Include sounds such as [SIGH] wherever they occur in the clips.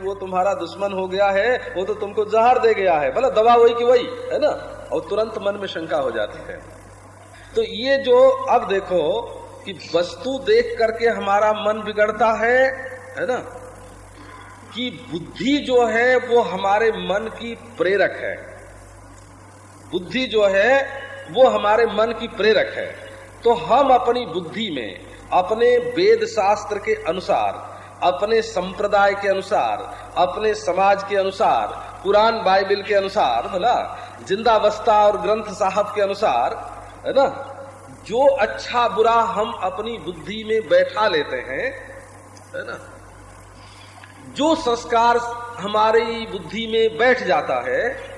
वो तुम्हारा दुश्मन हो गया है, वो तो तुमको जहर दे गया है। भला दवा वही की वही, है ना? और तुरंत मन में शंका हो जाती है। तो ये जो, अब देखो कि वस्तु देख करके हमारा मन बिगड़ता है है ना? कि बुद्धि जो है, वो हमारे मन की प्रेरक है। बुद्धि जो है, वो हमारे मन की प्रेरक है। तो हम अपनी बुद्धि में, अपने वेद शास्त्र के अनुसार अपने संप्रदाय के अनुसार, अपने समाज के अनुसार कुरान बाइबल के अनुसार बोला जिंदावस्था और ग्रंथ साहब के अनुसार, है ना? जो अच्छा बुरा हम अपनी बुद्धि में बैठा लेते हैं, है ना? जो संस्कार हमारी बुद्धि में बैठ जाता है,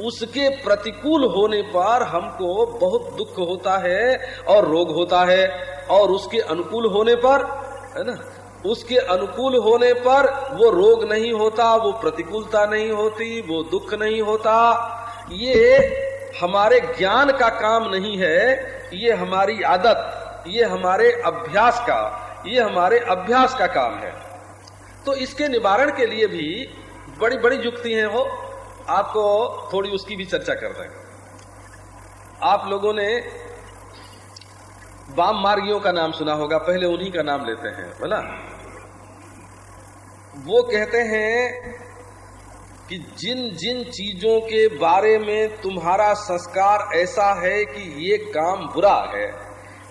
उसके प्रतिकूल होने पर हमको बहुत दुख होता है और रोग होता है, और उसके अनुकूल होने पर, है ना? उसके अनुकूल होने पर वो रोग नहीं होता, वो प्रतिकूलता नहीं होती, वो दुख नहीं होता। ये हमारे ज्ञान का काम नहीं है, ये हमारी आदत, ये हमारे अभ्यास का, ये हमारे अभ्यास का काम है। तो इसके निवारण के लिए भी बड़ी बड़ी युक्ति हैं वो। आपको थोड़ी उसकी भी चर्चा कर हैं आप लोगों ने वाम मार्गियों का नाम सुना होगा, पहले उन्हीं का नाम लेते हैं बोला वो कहते हैं कि जिन जिन चीज़ों के बारे में तुम्हारा संस्कार ऐसा है कि ये काम बुरा है,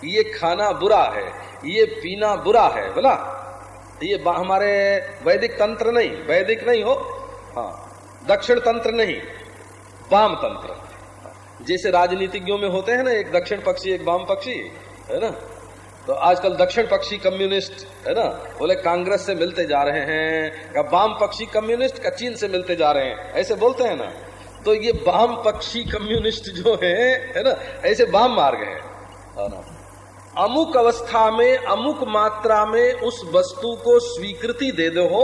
ये खाना बुरा है, ये पीना बुरा है बोला ये हमारे वैदिक तंत्र नहीं, वैदिक नहीं हो हाँ दक्षिण तंत्र नहीं, वाम तंत्र। जैसे राजनीतिज्ञों में होते हैं ना, एक दक्षिण पक्षी, एक वाम पक्षी, है ना? तो आजकल दक्षिण पक्षी कम्युनिस्ट, है ना, बोले कांग्रेस से मिलते जा रहे हैं वाम पक्षी कम्युनिस्ट का चीन से मिलते जा रहे हैं, ऐसे बोलते हैं ना। तो ये वाम पक्षी कम्युनिस्ट जो है है ना, ऐसे वाम मार्ग है। अमुक अवस्था में, अमुक मात्रा में उस वस्तु को स्वीकृति दे दो हो,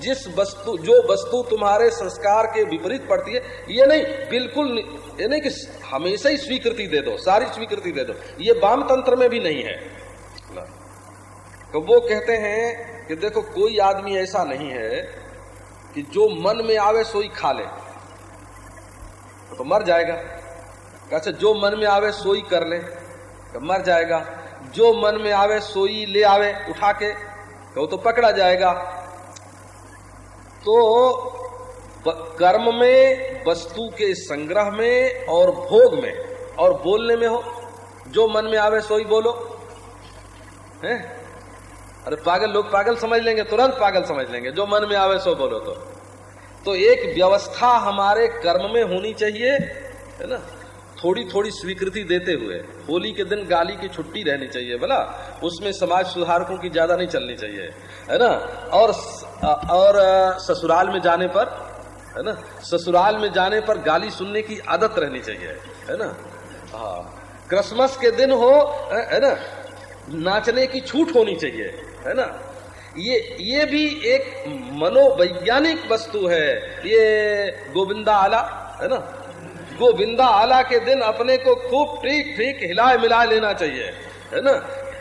जिस वस्तु, जो वस्तु तुम्हारे संस्कार के विपरीत पड़ती है, ये नहीं, बिल्कुल ये नहीं कि हमेशा ही स्वीकृति दे दो, सारी स्वीकृति दे दो, ये वाम तंत्र में भी नहीं है। तो वो कहते हैं कि देखो कोई आदमी ऐसा नहीं है कि जो मन में आवे सोई खा ले। तो मर जाएगा। अच्छा जो मन में आवे सोई कर ले तो मर जाएगा। जो मन में आवे सोई ले आवे उठा के तो, तो पकड़ा जाएगा। तो कर्म में वस्तु के संग्रह में और भोग में और बोलने में हो। जो मन में आवे सोई बोलो। है? अरे पागल, लोग पागल समझ लेंगे, तुरंत पागल समझ लेंगे। जो मन में आवे सो बोलो तो। तो एक व्यवस्था हमारे कर्म में होनी चाहिए, है ना? थोड़ी थोड़ी स्वीकृति देते हुए, होली के दिन गाली की छुट्टी रहनी चाहिए बोला उसमें समाज सुधारकों की ज़्यादा नहीं चलनी चाहिए, है ना? और और ससुराल में जाने पर, है ना? ससुराल में जाने पर गाली सुनने की आदत रहनी चाहिए, है ना? हाँ। क्रिसमस के दिन हो है ना? नाचने की छूट होनी चाहिए। है ना? ये ये भी एक मनोवैज्ञानिक वस्तु है। ये गोविंदा आला, है ना? गोविंदा आला के दिन अपने को खूब ठीक ठीक हिलाए मिला लेना चाहिए, है ना?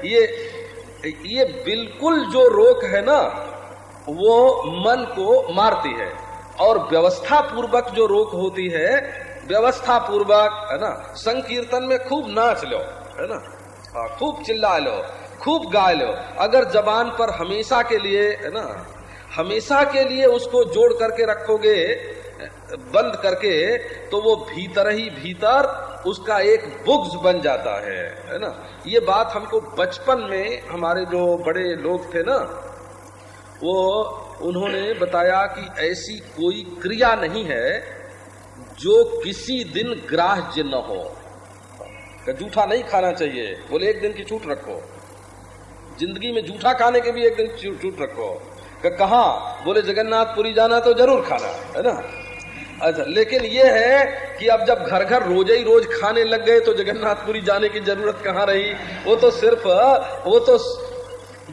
ये ये बिल्कुल जो रोक है ना, वो मन को मारती है। और व्यवस्था पूर्वक जो रोक होती है व्यवस्था पूर्वक है ना? संकीर्तन में खूब नाच लो, है ना? हाँ खूब चिल्ला लो। खूब गा लो अगर जबान पर हमेशा के लिए, है ना, हमेशा के लिए उसको जोड़ करके रखोगे, बंद करके तो वो भीतर ही भीतर उसका एक बुग्स बन जाता है है ना। ये बात हमको बचपन में हमारे जो बड़े लोग थे ना, वो, उन्होंने बताया कि ऐसी कोई क्रिया नहीं है जो किसी दिन ग्राह्य न हो। जूठा नहीं खाना चाहिए। बोले, एक दिन की छूट रखो। ज़िंदगी में जूठा खाने के भी एक दिन छूट रखो। कहा? बोले, जगन्नाथपुरी जाना तो ज़रूर खाना, है ना? अच्छा लेकिन ये है कि अब जब घर घर रोज ही रोज खाने लग गए तो जगन्नाथपुरी जाने की ज़रूरत कहाँ रही? वो तो सिर्फ़, वो तो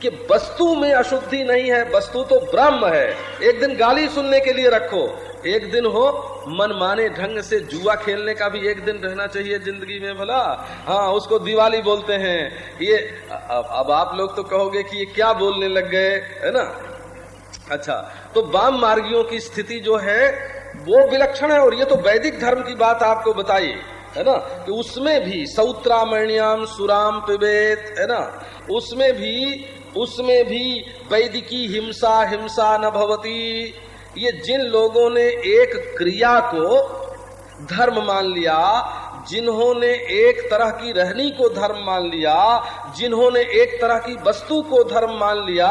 कि वस्तु में अशुद्धि नहीं है, वस्तु तो ब्रह्म है। एक दिन गाली सुनने के लिए रखो। एक दिन हो मन माने ढंग से जुआ खेलने का भी एक दिन रहना चाहिए ज़िंदगी में भला। हाँ उसको दिवाली बोलते हैं। ये, अब आप लोग तो कहोगे कि ये क्या बोलने लग गए, है ना? अच्छा तो वाम मार्गियों की स्थिति जो है, वो विलक्षण है और ये तो वैदिक धर्म की बात आपको बताई है ना? कि उसमें भी सौत्रामण्याम, सुराम पिबेत, है ना? उसमें भी उसमें भी वैदिकी हिंसा हिंसा न भवती। ये जिन लोगों ने एक क्रिया को धर्म मान लिया जिन्होंने एक तरह की रहनी को धर्म मान लिया जिन्होंने एक तरह की वस्तु को धर्म मान लिया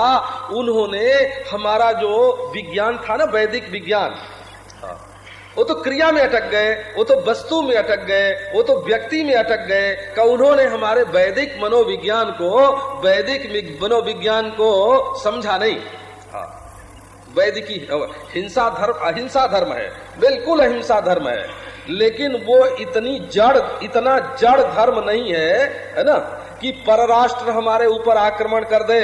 उन्होंने हमारा जो विज्ञान था ना वैदिक विज्ञान हाँ, वो तो क्रिया में अटक गए वो तो वस्तु में अटक गए वो तो व्यक्ति में अटक गए का उन्होंने हमारे वैदिक मनोविज्ञान को वैदिक मनोविज्ञान को समझा नहीं हाँ, वैदिकी हिंसा धर्म अहिंसा धर्म है बिल्कुल अहिंसा धर्म है लेकिन वो इतनी जड़ इतना जड़ धर्म नहीं है है ना कि परराष्ट्र हमारे ऊपर आक्रमण कर दे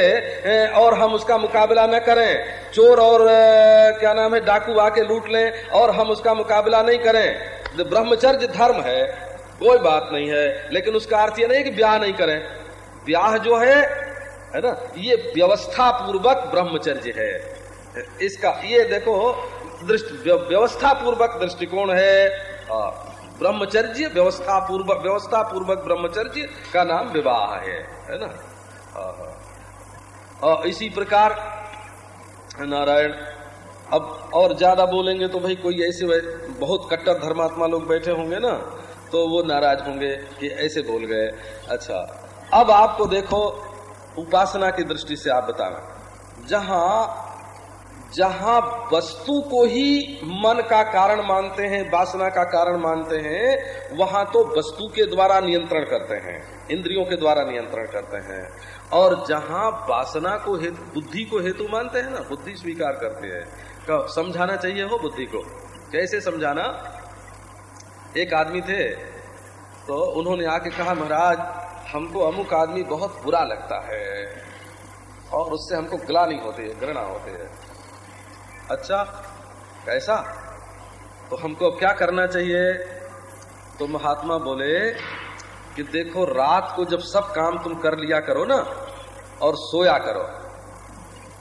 और हम उसका मुकाबला न करें चोर और क्या नाम है डाकू आके लूट लें और हम उसका मुकाबला नहीं करें। ब्रह्मचर्य धर्म है कोई बात नहीं है लेकिन उसका अर्थ ये नहीं कि ब्याह नहीं करें। ब्याह जो है है ना ये व्यवस्था पूर्वक ब्रह्मचर्य है। इसका ये देखो, दृष्टि व्यवस्था पूर्वक दृष्टिकोण है। ब्रह्मचर्य व्यवस्था पूर्वक व्यवस्था पूर्वक ब्रह्मचर्य का नाम विवाह है है ना? और इसी प्रकार, नारायण, अब और ज़्यादा बोलेंगे तो भाई कोई ऐसे बहुत कट्टर धर्मात्मा लोग बैठे होंगे ना तो वो नाराज़ होंगे कि ऐसे बोल गए। अच्छा अब आपको देखो, उपासना की दृष्टि से आप बताना। जहाँ जहाँ वस्तु को ही मन का कारण मानते हैं, वासना का कारण मानते हैं, वहाँ तो वस्तु के द्वारा नियंत्रण करते हैं, इंद्रियों के द्वारा नियंत्रण करते हैं। और जहाँ वासना को हेतु, बुद्धि को हेतु मानते हैं ना, बुद्धि स्वीकार करते हैं। समझाना चाहिए हो बुद्धि को? कैसे समझाना? एक आदमी थे तो उन्होंने आके कहा, महाराज, हमको अमुक आदमी बहुत बुरा लगता है और उससे हमको ग्लानी होती है घृणा होती है। अच्छा कैसा तो हमको क्या करना चाहिए? तो महात्मा बोले कि देखो, रात को जब सब काम तुम कर लिया करो ना, और सोया करो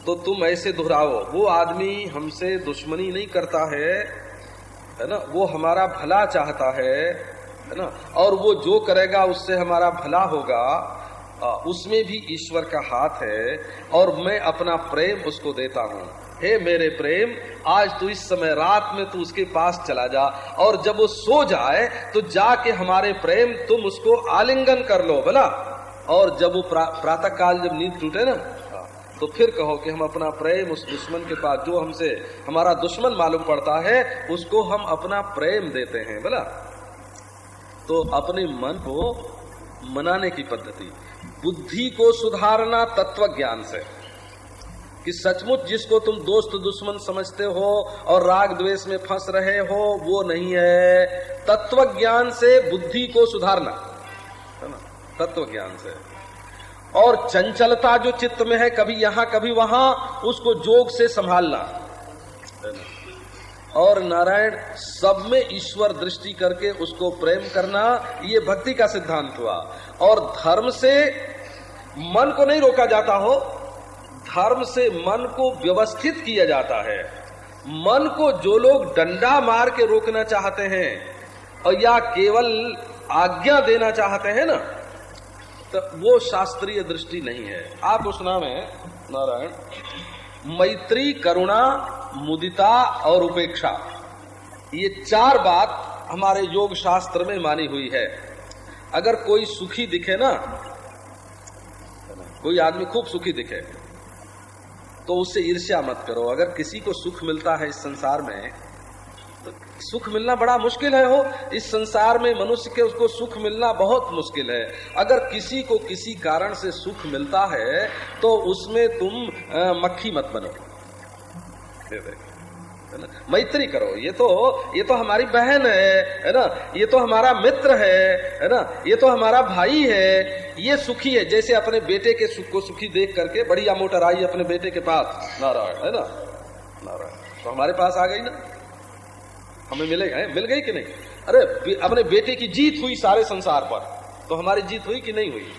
तो तुम ऐसे दोहराओ, वो आदमी हमसे दुश्मनी नहीं करता है है ना? वो हमारा भला चाहता है है ना? और वो जो करेगा, उससे हमारा भला होगा। उसमें भी ईश्वर का हाथ है, और मैं अपना प्रेम उसको देता हूँ। हे मेरे प्रेम आज तू इस समय रात में तू उसके पास चला जा और जब वो सो जाए तो जाके हमारे प्रेम तुम उसको आलिंगन कर लो बोला और जब वो प्रा, प्रातः काल जब नींद टूटे ना तो फिर कहो कि हम अपना प्रेम उस दुश्मन के पास जो हमसे हमारा दुश्मन मालूम पड़ता है उसको हम अपना प्रेम देते हैं बोला। तो अपने मन को मनाने की पद्धति बुद्धि को सुधारना तत्व ज्ञान से। कि सचमुच जिसको तुम दोस्त दुश्मन समझते हो और राग द्वेष में फंस रहे हो, वो नहीं है। तत्व ज्ञान से बुद्धि को सुधारना, है ना? तत्व ज्ञान से। और चंचलता जो चित्त में है, कभी यहाँ, कभी वहाँ, उसको जोग से संभालना और नारायण, सब में ईश्वर दृष्टि करके उसको प्रेम करना, ये भक्ति का सिद्धांत हुआ। और धर्म से मन को नहीं रोका जाता हो धर्म से मन को व्यवस्थित किया जाता है। मन को जो लोग डंडा मार के रोकना चाहते हैं और या केवल आज्ञा देना चाहते हैं ना तो वो शास्त्रीय दृष्टि नहीं है। आप उस नाम है, नारायण। मैत्री, करुणा, मुदिता और उपेक्षा। ये चार बात हमारे योग शास्त्र में मानी हुई है। अगर कोई सुखी दिखे ना, कोई आदमी खूब सुखी दिखे तो उससे ईर्ष्या मत करो। अगर किसी को सुख मिलता है इस संसार में तो सुख मिलना बड़ा मुश्किल है हो। इस संसार में मनुष्य के उसको सुख मिलना बहुत मुश्किल है। अगर किसी को किसी कारण से सुख मिलता है तो उसमें तुम मक्खी मत बनो। मैत्री करो। ये तो ये तो हमारी बहन है है ना? ये तो हमारा मित्र है है ना? ये तो हमारा भाई है। ये सुखी है। जैसे अपने बेटे के सुख को सुखी देख करके बढ़िया मोटर आई अपने बेटे के पास। नारायण, है ना? नारायण तो हमारे पास आ गई ना? हमें मिलेगा मिल गई कि नहीं? अरे अपने बेटे की जीत हुई सारे संसार पर। तो हमारी जीत हुई कि नहीं हुई?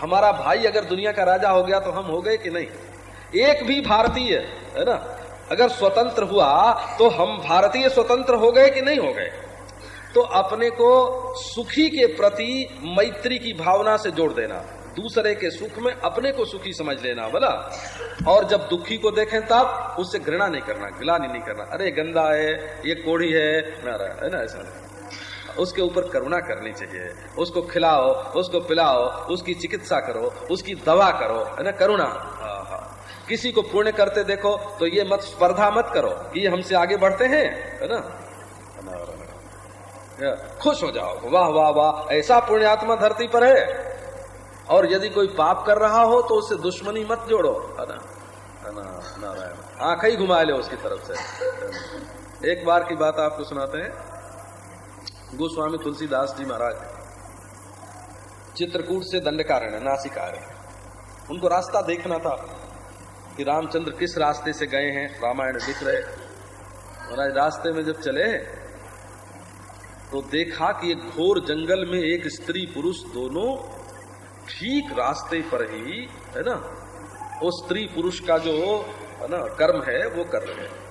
हमारा भाई अगर दुनिया का राजा हो गया तो हम हो गए कि नहीं? एक भी भारतीय, है ना? अगर स्वतंत्र हुआ तो हम भारतीय स्वतंत्र हो गए कि नहीं हो गए? तो अपने को सुखी के प्रति मैत्री की भावना से जोड़ देना, दूसरे के सुख में अपने को सुखी समझ लेना, बोला? और जब दुखी को देखें तब उससे घृणा नहीं करना, गिलानी नहीं करना। अरे, गंदा है, ये कोढ़ी है। ना है ना, ऐसा उसके ऊपर करुणा करनी चाहिए। उसको खिलाओ, उसको पिलाओ, उसकी चिकित्सा करो, उसकी दवा करो, है ना, करुणा। किसी को पुण्य करते देखो तो ये मत स्पर्धा मत करो कि ये हमसे आगे बढ़ते हैं, है ना? खुश हो जाओ। वाह वाह वाह, ऐसा पुण्यात्मा धरती पर है। और यदि कोई पाप कर रहा हो तो उससे दुश्मनी मत जोड़ो, है ना? नारायण? आँख ही घुमा ले उसकी तरफ़ से। एक बार की बात आपको सुनाते हैं। गोस्वामी तुलसीदास जी महाराज, चित्रकूट से दंडकारण है नासिकार है। उनको रास्ता देखना था। कि रामचंद्र किस रास्ते से गए हैं? रामायण लिख रहे महाराज, रास्ते में जब चले तो देखा कि एक घोर जंगल में एक स्त्री पुरुष दोनों ठीक रास्ते पर ही, है ना? वो स्त्री पुरुष का जो, है ना, कर्म है, वो कर रहे हैं।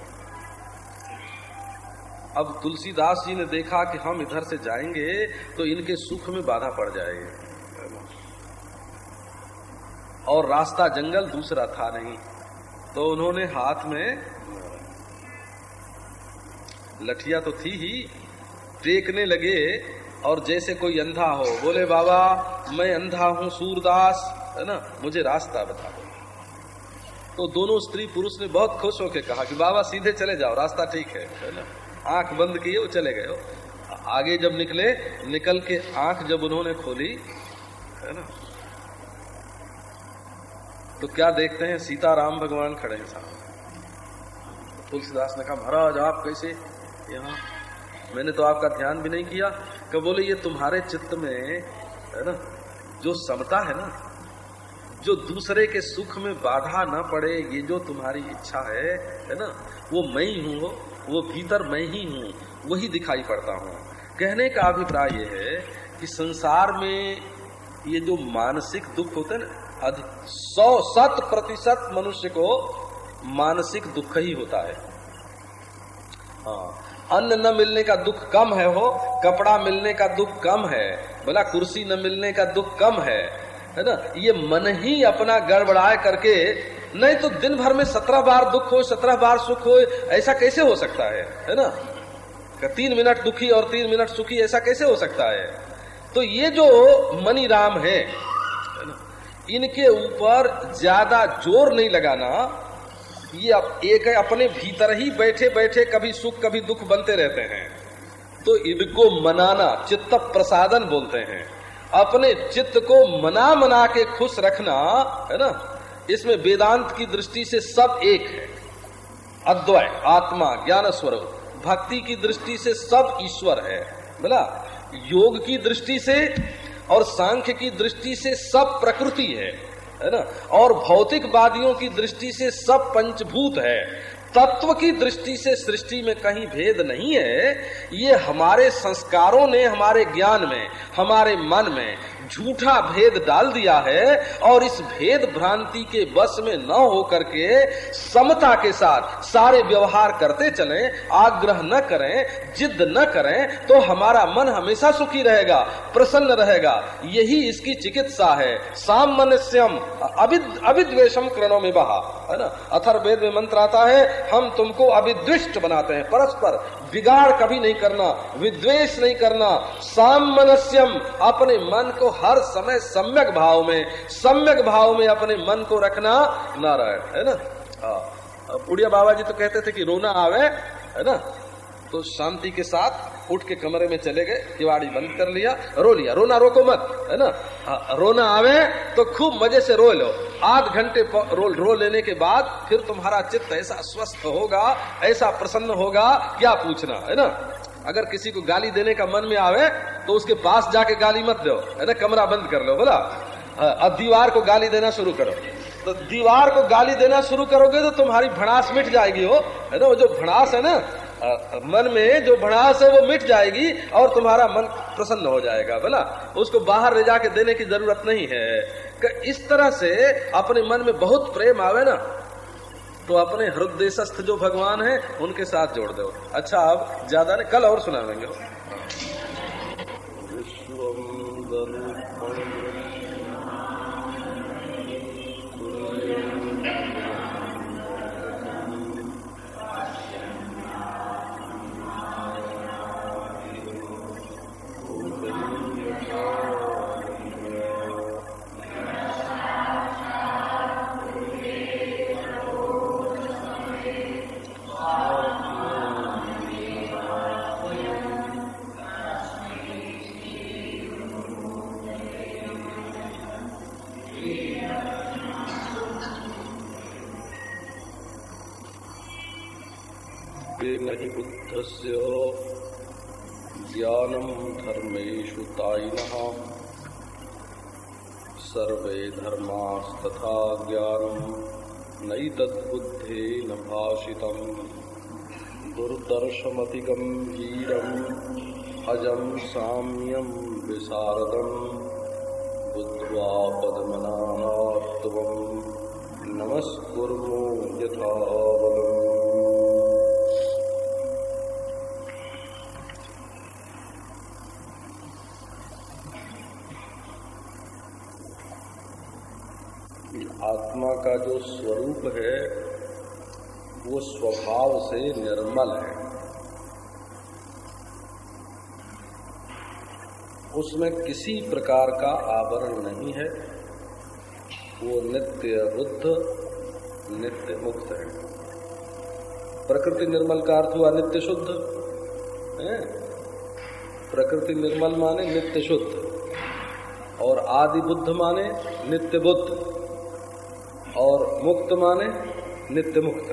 अब तुलसीदास जी ने देखा कि हम इधर से जाएँगे तो इनके सुख में बाधा पड़ जाएगी। और रास्ता जंगल दूसरा था नहीं। तो उन्होंने हाथ में लठिया तो थी ही, टेकने लगे और जैसे कोई अंधा हो, बोले, बाबा, मैं अंधा हूँ, सूरदास। है ना? मुझे रास्ता बता दो। तो दोनों स्त्री पुरुष ने बहुत खुश होकर कहा कि, बाबा, सीधे चले जाओ, रास्ता ठीक है। है ना? आँख बंद किए, वो चले गए। आगे जब निकले, निकल के आँख जब उन्होंने खोली, है ना? तो क्या देखते हैं? सीताराम भगवान खड़े हैं सामने। तुलसीदास ने कहा, महाराज, आप कैसे यहाँ? मैंने तो आपका ध्यान भी नहीं किया। कि बोले, ये तुम्हारे चित्त में, है ना, जो समता है ना, जो दूसरे के सुख में बाधा ना पड़े, ये जो तुम्हारी इच्छा है है ना, वो मैं ही हूँ, वो भीतर मैं ही हूँ, वही दिखाई पड़ता हूँ। कहने का अभिप्राय ये है कि संसार में ये जो मानसिक दुख होते हैं ना सौ शत प्रतिशत मनुष्य को मानसिक दुख ही होता है। हाँ अन्न न मिलने का दुख कम है हो, कपड़ा मिलने का दुख कम है बोला कुर्सी न मिलने का दुख कम है है ना? ये मन ही अपना गड़बड़ाए करके, नहीं तो दिन भर में सत्रह बार दुख हो, सत्रह बार सुख हो, ऐसा कैसे हो सकता है है ना? तीन मिनट दुखी और तीन मिनट सुखी, ऐसा कैसे हो सकता है? तो ये जो मनी राम है इनके ऊपर ज़्यादा ज़ोर नहीं लगाना। ये एक अपने भीतर ही बैठे बैठे कभी सुख, कभी दुख बनते रहते हैं। तो इनको मनाना, चित्त प्रसादन बोलते हैं। अपने चित्त को मना मना के खुश रखना, है ना? इसमें वेदांत की दृष्टि से सब एक है। अद्वय आत्मा, ज्ञान स्वरूप, भक्ति की दृष्टि से सब ईश्वर है। बोला योग की दृष्टि से और सांख्य की दृष्टि से सब प्रकृति है है ना? और भौतिकवादियों की दृष्टि से सब पंचभूत है। तत्व की दृष्टि से सृष्टि में कहीं भेद नहीं है। ये हमारे संस्कारों ने, हमारे ज्ञान में, हमारे मन में झूठा भेद डाल दिया है और इस भेद भ्रांति के बस में न हो करके समता के साथ सारे व्यवहार करते चले, आग्रह न करें, जिद न करें तो हमारा मन हमेशा सुखी रहेगा, प्रसन्न रहेगा। यही इसकी चिकित्सा है। साम सामन्यम अविद्वेशम करणों में बहा है ना? अथर अथर्वेद में मंत्र आता है, हम तुमको अविद्विष्ट बनाते हैं। परस्पर बिगाड़ कभी नहीं करना, विद्वेष नहीं करना। सामनस्यम अपने मन को हर समय सम्यक भाव में, सम्यक भाव में अपने मन को रखना नारायण, है ना? उड़िया बाबा जी तो कहते थे कि रोना आवे, है ना? तो शांति के साथ उठ के कमरे में चले गए किवाड़ी बंद कर लिया, रो लिया। रोना रोको मत, है ना? रोना आवे तो खूब मज़े से रो लो। आध घंटे रो रो लेने के बाद फिर तुम्हारा चित्त ऐसा स्वस्थ होगा, ऐसा प्रसन्न होगा, क्या पूछना, है ना? अगर किसी को गाली देने का मन में आवे तो उसके पास जाके गाली मत दो। है ना? कमरा बंद कर लो, बोला? अब दीवार को गाली देना शुरू करो। तो दीवार को गाली देना शुरू करोगे तो तुम्हारी भड़ास मिट जाएगी, हो? है ना? वो जो भड़ास है ना मन में जो भड़ास है वो मिट जाएगी और तुम्हारा मन प्रसन्न हो जाएगा, बोला? उसको बाहर ले जाके देने की ज़रूरत नहीं है। इस तरह से अपने मन में बहुत प्रेम आवे ना तो अपने हृदय जो भगवान है, उनके साथ जोड़ दो। अच्छा अब ज़्यादा ने कल और सुनावेंगे ज्ञानम धर्मेशु ताइन सर्वे धर्मास्तथा तद्बुद्धे न भाषित। दुर्दर्शमति गंभीरम अजम साम्यम विशारदम बुद्ध्वा पद्मनाथत्वं नमस्कुर्मो यथावलम् आत्मा का जो स्वरूप है, वो स्वभाव से निर्मल है। उसमें किसी प्रकार का आवरण नहीं है। वो नित्य बुद्ध नित्य मुक्त है। प्रकृति निर्मल का अर्थ हुआ नित्य शुद्ध। है? प्रकृति निर्मल माने नित्य शुद्ध। और आदि बुद्ध माने नित्य बुद्ध। मुक्त माने नित्य मुक्त।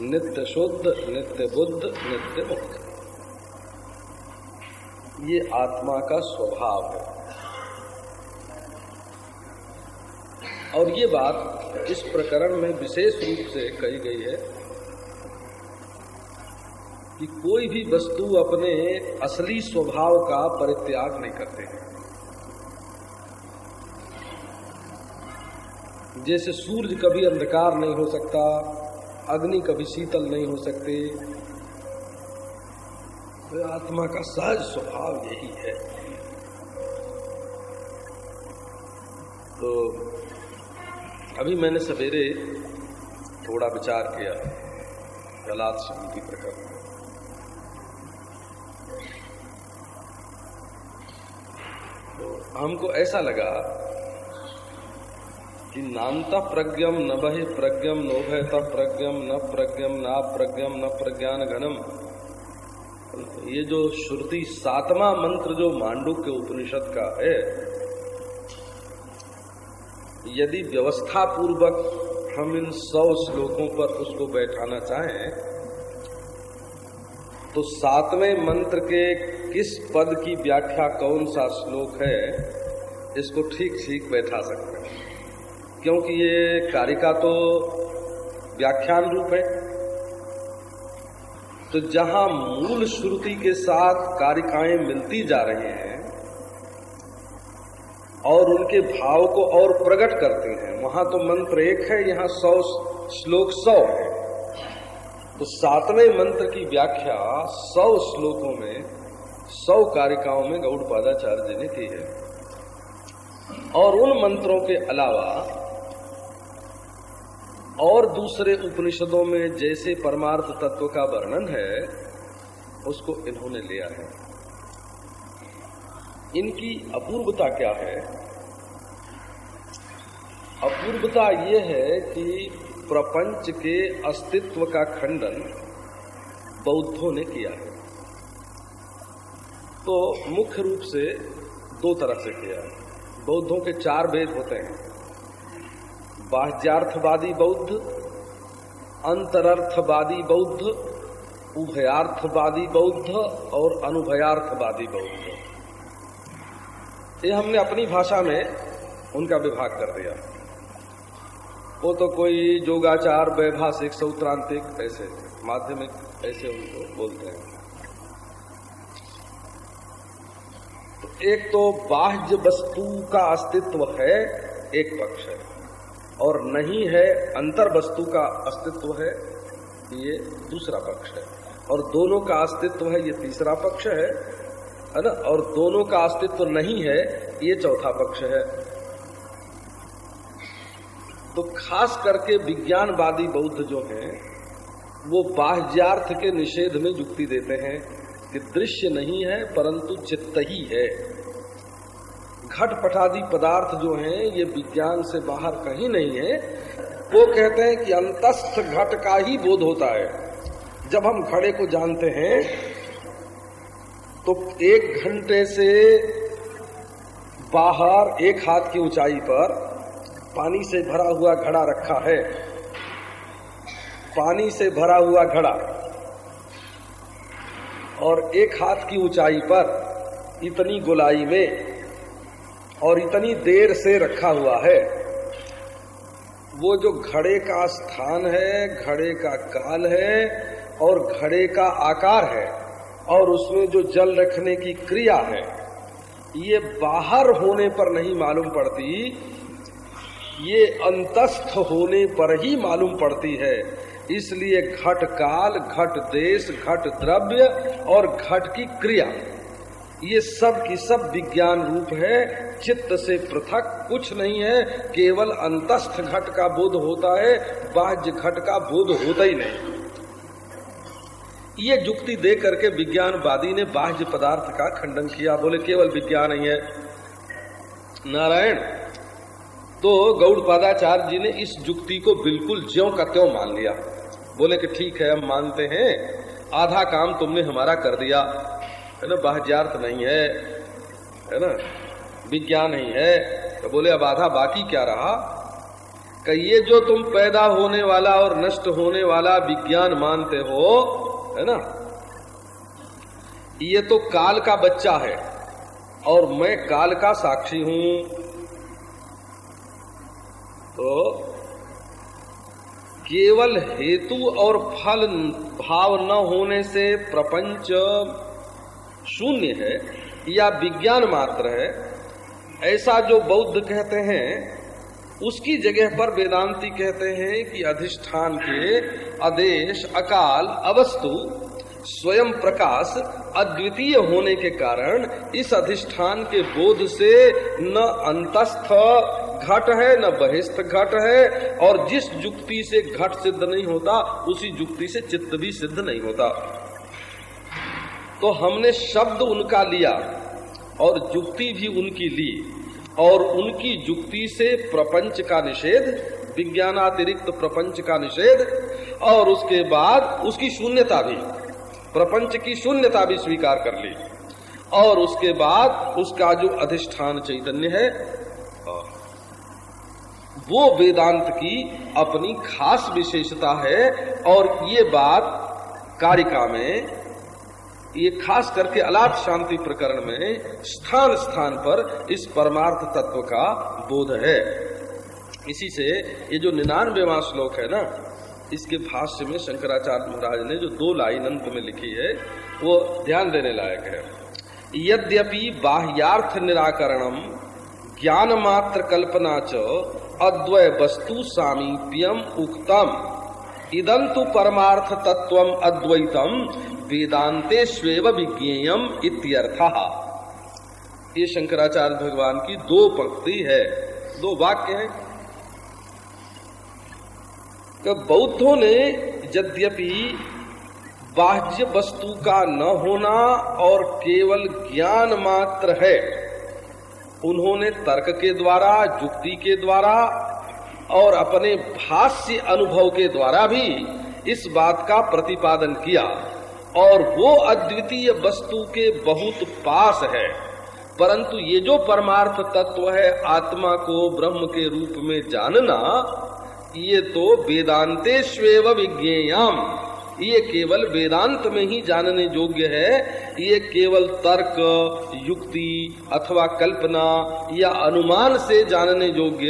नित्य शुद्ध, नित्य बुद्ध, नित्य मुक्त। ये आत्मा का स्वभाव है। और ये बात इस प्रकरण में विशेष रूप से कही गई है कि कोई भी वस्तु अपने असली स्वभाव का परित्याग नहीं करते। हैं जैसे सूर्य कभी अंधकार नहीं हो सकता, अग्नि कभी शीतल नहीं हो सकते। तो आत्मा का सहज स्वभाव यही है। तो अभी मैंने सवेरे थोड़ा विचार किया गलात शांति प्रकरण। तो हमको ऐसा लगा कि नान्ता प्रज्ञम न बहे प्रज्ञम नोभयता प्रज्ञम न प्रज्ञम ना प्रज्ञम न प्रज्ञान घनम ये जो श्रुति सातवा मंत्र जो मांडू के उपनिषद का है, यदि व्यवस्था पूर्वक हम इन सौ श्लोकों पर उसको बैठाना चाहें तो सातवें मंत्र के किस पद की व्याख्या कौन सा श्लोक है, इसको ठीक ठीक बैठा सकते हैं। क्योंकि ये कारिका तो व्याख्यान रूप है। तो जहाँ मूल श्रुति के साथ कारिकाएँ मिलती जा रही हैं और उनके भाव को और प्रकट करते हैं, वहाँ तो मंत्र एक है, यहाँ सौ श्लोक सौ है। तो सातवें मंत्र की व्याख्या सौ श्लोकों में, सौ कारिकाओं में गौड़पादाचार्य ने की है। और उन मंत्रों के अलावा और दूसरे उपनिषदों में जैसे परमार्थ तत्व का वर्णन है, उसको इन्होंने लिया है। इनकी अपूर्वता क्या है? अपूर्वता ये है कि प्रपंच के अस्तित्व का खंडन बौद्धों ने किया है। तो मुख्य रूप से दो तरह से किया है। बौद्धों के चार भेद होते हैं। बाह्यार्थवादी बौद्ध, अंतरर्थवादी बौद्ध, उभयार्थवादी बौद्ध और अनुभयार्थवादी बौद्ध। ये हमने अपनी भाषा में उनका विभाग कर दिया। वो तो कोई जोगाचार वैभाषिक, सौत्रांतिक ऐसे, माध्यमिक ऐसे उनको बोलते हैं। तो एक तो बाह्य वस्तु का अस्तित्व है, एक पक्ष है। और नहीं है अंतर वस्तु का अस्तित्व है, ये दूसरा पक्ष है। और दोनों का अस्तित्व है, ये तीसरा पक्ष है है ना? और दोनों का अस्तित्व नहीं है, ये चौथा पक्ष है। तो खास करके विज्ञानवादी बौद्ध जो हैं, वो बाह्यार्थ के निषेध में युक्ति देते हैं कि दृश्य नहीं है, परंतु चित्त ही है। घट पटादि पदार्थ जो हैं, ये विज्ञान से बाहर कहीं नहीं है। वो कहते हैं कि अंतस्थ घट का ही बोध होता है। जब हम घड़े को जानते हैं तो एक घंटे से बाहर एक हाथ की ऊंचाई पर पानी से भरा हुआ घड़ा रखा है। पानी से भरा हुआ घड़ा और एक हाथ की ऊंचाई पर इतनी गोलाई में और इतनी देर से रखा हुआ है। वो जो घड़े का स्थान है, घड़े का काल है और घड़े का आकार है और उसमें जो जल रखने की क्रिया है, ये बाहर होने पर नहीं मालूम पड़ती, ये अंतस्थ होने पर ही मालूम पड़ती है। इसलिए घट काल, घट देश, घट द्रव्य और घट की क्रिया। ये सब की सब विज्ञान रूप है, चित्त से पृथक कुछ नहीं है, केवल अंतस्थ घट का बोध होता है, बाह्य घट का बोध होता ही नहीं। ये जुक्ति दे करके विज्ञानवादी ने बाह्य पदार्थ का खंडन किया, बोले, केवल विज्ञान ही है। नारायण तो गौड़पादाचार्य जी ने इस जुक्ति को बिल्कुल ज्यो का त्यों मान लिया। बोले कि ठीक है, हम मानते हैं, आधा काम तुमने हमारा कर दिया। है ना बाह्यार्थ नहीं है है ना, विज्ञान नहीं है। तो बोले, अब आधा बाकी क्या रहा? कि ये जो तुम पैदा होने वाला और नष्ट होने वाला विज्ञान मानते हो, है ना, ये तो काल का बच्चा है और मैं काल का साक्षी हूँ। तो केवल हेतु और फल भाव न होने से प्रपंच शून्य है, या विज्ञान मात्र है, ऐसा जो बौद्ध कहते हैं, उसकी जगह पर वेदांती कहते हैं कि अधिष्ठान के आदेश अकाल अवस्तु स्वयं प्रकाश अद्वितीय होने के कारण इस अधिष्ठान के बोध से न अंतस्थ घट है, न बहिस्थ घट है, और जिस जुक्ति से घट सिद्ध नहीं होता, उसी जुक्ति से चित्त भी सिद्ध नहीं होता। तो हमने शब्द उनका लिया और जुक्ति भी उनकी ली और उनकी जुक्ति से प्रपंच का निषेध, विज्ञानातिरिक्त प्रपंच का निषेध और उसके बाद उसकी शून्यता भी, प्रपंच की शून्यता भी स्वीकार कर ली और उसके बाद उसका जो अधिष्ठान चैतन्य है, वो वेदांत की अपनी खास विशेषता है और ये बात कारिका में ये खास करके अलाप शांति प्रकरण में स्थान स्थान पर इस परमार्थ तत्व का बोध है। इसी से ये जो निन्यानवेवा श्लोक है ना, इसके भाष्य में शंकराचार्य महाराज ने जो दो लाइन अंत में लिखी है, वो ध्यान देने लायक है। यद्यपि बाह्यार्थ निराकरणम ज्ञान मात्र कल्पना च अद्वय वस्तु सामीप्यम उक्तम। इदंतु परमार्थ तत्व अद्वैतम वेदांते स्वेव विज्ञेयम इत्यर्थ। ये शंकराचार्य भगवान की दो पंक्ति है, दो वाक्य है। कि बौद्धों ने यद्यपि बाह्य वस्तु का न होना और केवल ज्ञान मात्र है, उन्होंने तर्क के द्वारा, युक्ति के द्वारा और अपने भाष्य अनुभव के द्वारा भी इस बात का प्रतिपादन किया। और वो अद्वितीय वस्तु के बहुत पास है। परंतु ये जो परमार्थ तत्व है आत्मा को ब्रह्म के रूप में जानना, ये तो वेदांतेश्वेव विज्ञेयम। ये केवल वेदांत में ही जानने योग्य है ये केवल तर्क, युक्ति अथवा कल्पना या अनुमान से जानने योग्य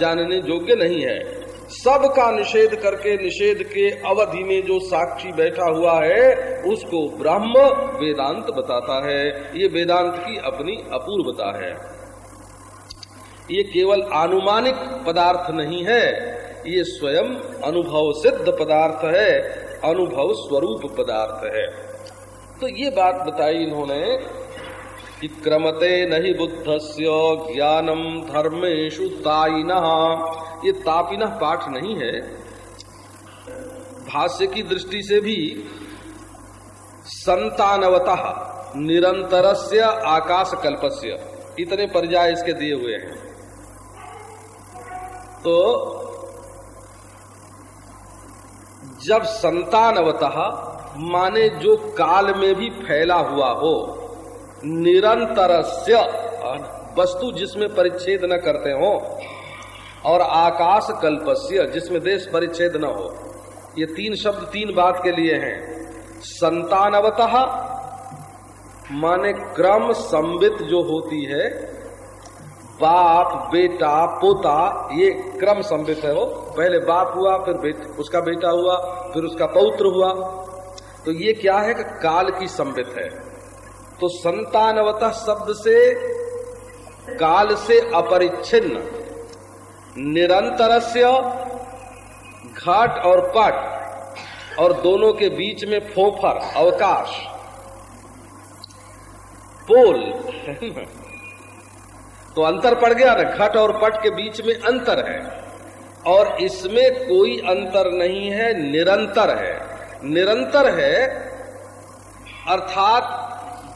जानने योग्य नहीं है। सब का निषेध करके, निषेध के अवधि में जो साक्षी बैठा हुआ है, उसको ब्रह्म वेदांत बताता है। ये वेदांत की अपनी अपूर्वता है। ये केवल अनुमानिक पदार्थ नहीं है, ये स्वयं अनुभव सिद्ध पदार्थ है। अनुभव स्वरूप पदार्थ है। तो ये बात बताई इन्होंने कि क्रमते नहीं बुद्ध से ज्ञानम धर्मेशु ताइन ये तापिन पाठ नहीं है। भाष्य की दृष्टि से भी संतानवत निरंतर से आकाश कल्पस्य इतने पर्याय इसके दिए हुए हैं। तो जब संतानवत माने जो काल में भी फैला हुआ हो निरंतर वस्तु जिसमें परिच्छेद न करते हो, और आकाश कल्पस्य जिसमें देश परिच्छेद न हो, ये तीन शब्द तीन बात के लिए हैं। संतानवत माने क्रम संबित जो होती है बाप बेटा पोता ये क्रम संबित है वो। पहले बाप हुआ फिर बेट, उसका बेटा हुआ फिर उसका पौत्र हुआ। तो ये क्या है कि काल की संबित है। तो संतानवत शब्द से काल से अपरिच्छिन्न निरंतर घाट और पट और दोनों के बीच में फोफर अवकाश। पोल [LAUGHS] तो अंतर पड़ गया ना, घट और पट के बीच में अंतर है। और इसमें कोई अंतर नहीं है, निरंतर है। निरंतर है, अर्थात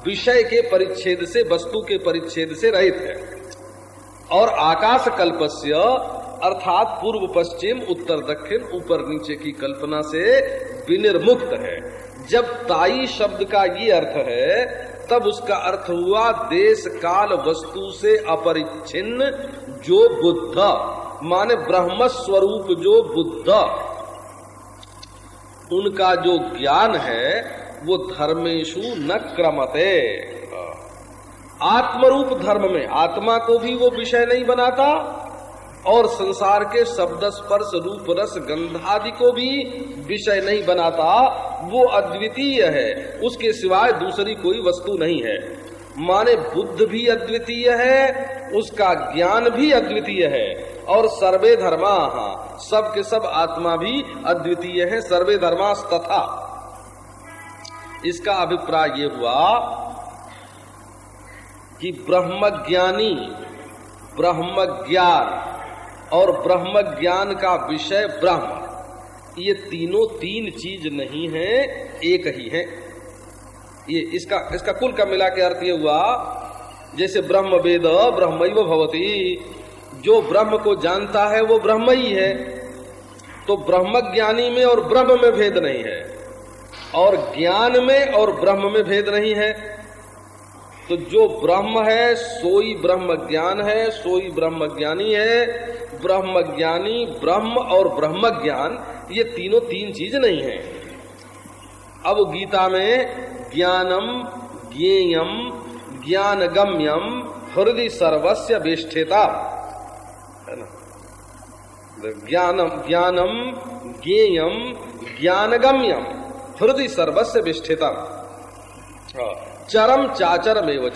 विषय के परिच्छेद से, वस्तु के परिच्छेद से रहित है। और आकाश कल्पस्य अर्थात पूर्व, पश्चिम, उत्तर, दक्षिण, ऊपर, नीचे की कल्पना से विनिर्मुक्त है। जब ताई शब्द का ये अर्थ है तब उसका अर्थ हुआ देश काल वस्तु से अपरिच्छिन्न जो बुद्ध, माने ब्रह्म स्वरूप जो बुद्ध। उनका जो ज्ञान है, वो धर्मेशु न क्रमते। आत्मरूप धर्म में आत्मा को भी वो विषय नहीं बनाता और संसार के शब्द स्पर्श रूप रस गंधादि को भी विषय नहीं बनाता, वो अद्वितीय है। उसके सिवाय दूसरी कोई वस्तु नहीं है। माने बुद्ध भी अद्वितीय है, उसका ज्ञान भी अद्वितीय है। और सर्वे धर्मा, सब के सब आत्मा भी अद्वितीय है, सर्वे धर्मास तथा। इसका अभिप्राय ये हुआ कि ब्रह्म ज्ञानी ब्रह्म ज्ञान और ब्रह्म ज्ञान का विषय ब्रह्म। ये तीनों तीन चीज़ नहीं है, एक ही है। ये इसका इसका कुल का मिला के अर्थ ये हुआ, जैसे ब्रह्म वेद ब्रह्म भवती। जो ब्रह्म को जानता है, वो ब्रह्म ही है। तो ब्रह्म ज्ञानी में और ब्रह्म में भेद नहीं है। और ज्ञान में और ब्रह्म में भेद नहीं है। तो जो ब्रह्म है, सोई ब्रह्म ज्ञान है, सोई ब्रह्म ज्ञानी है ब्रह्म ज्ञानी ब्रह्म और ब्रह्म ज्ञान ये तीनों तीन चीज़ नहीं है। अब गीता में ज्ञानम, ज्ञेयम ज्ञान गम्यम हृदय सर्वस्व वेष्ठेता। है ना? ज्ञानम ज्ञानम, ज्ञेयम, ज्ञानगम्यम हृदय सर्वस्व विष्ठिता। चरम चाचर में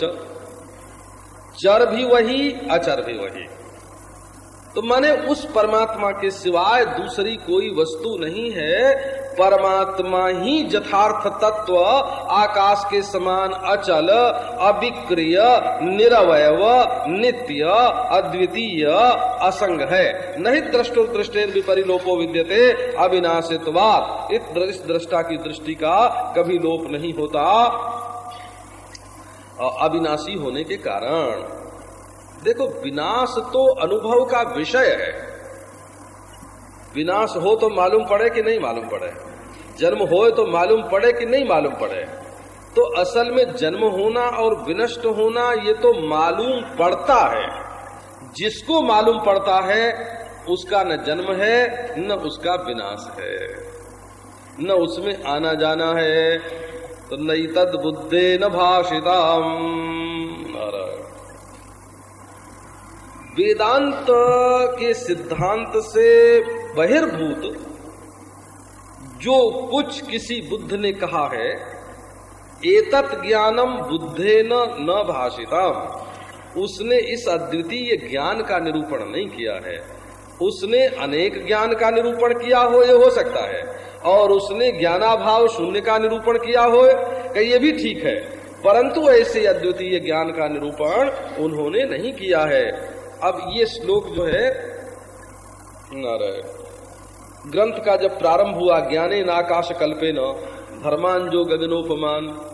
चर भी वही, अचर भी वही। तो माने उस परमात्मा के सिवाय दूसरी कोई वस्तु नहीं है। परमात्मा ही यथार्थ तत्व, आकाश के समान अचल, अविक्रिय निरवय नित्य, अद्वितीय, असंग है। नहीं दृष्टो दृष्टि विपरिलोपो विद्यते अविनाशित्वाद इस दृष्टा की दृष्टि का कभी लोप नहीं होता। अविनाशी होने के कारण देखो, विनाश तो अनुभव का विषय है। विनाश हो तो मालूम पड़े कि नहीं मालूम पड़े। जन्म हो तो मालूम पड़े कि नहीं मालूम पड़े। तो असल में जन्म होना और विनष्ट होना, ये तो मालूम पड़ता है। जिसको मालूम पड़ता है, उसका न जन्म है, न उसका विनाश है। न उसमें आना जाना है। तो नई तद बुद्धे न भाषिता वेदांत के सिद्धांत से बहिर्भूत जो कुछ किसी बुद्ध ने कहा है, एतत ज्ञानम बुद्धे न न भाषितम। उसने इस अद्वितीय ज्ञान का निरूपण नहीं किया है। उसने अनेक ज्ञान का निरूपण किया हो, ये हो सकता है। और उसने ज्ञानाभाव शून्य का निरूपण किया हो ये भी ठीक है। परंतु ऐसे अद्वितीय ज्ञान का निरूपण उन्होंने नहीं किया है। अब ये श्लोक जो है, नारायण, ग्रंथ का जब प्रारंभ हुआ, ज्ञाने नाकाश कल्पे न, धर्मान जो गगनोपमान